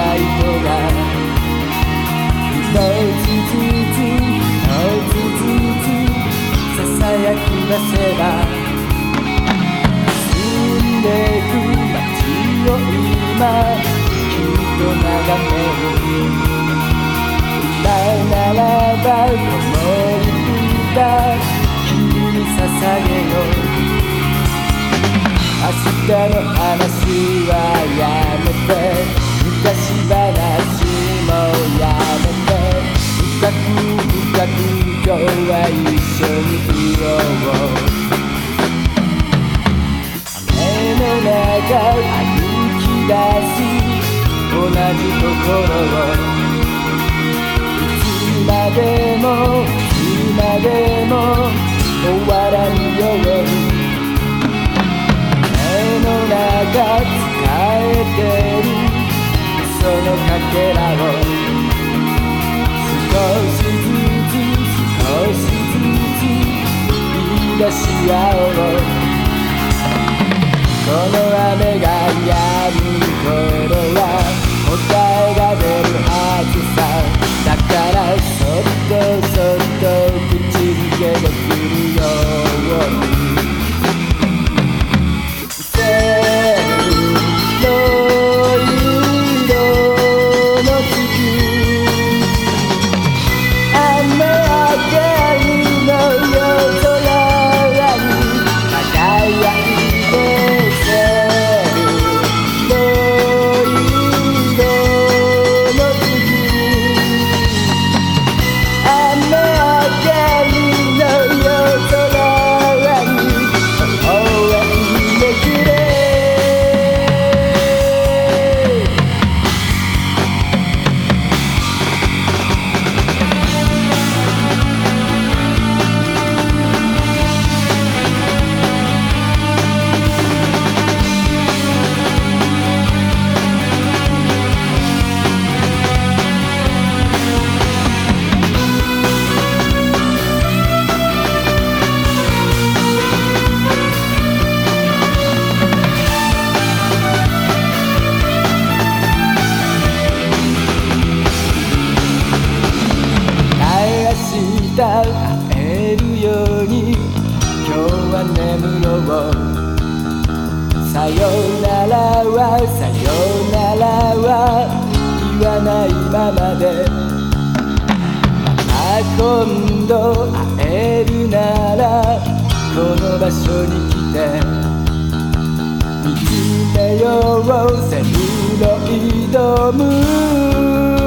ライトが一つずつ一つずつささやき出せば住んでいく街を今きっと眺める今ならばこの歌君に捧げよう明日の話はやめて。昔話もやめて深く深く今日は一緒にいよう雨の中歩き出す同じところをいつまでもいつまでも終わらんように使え出し合おう。この雨が止む頃会えるように。今日は眠ろうさよならはさよならは言わないままで。また今度会えるならこの場所に来て。見つめようセルロイドム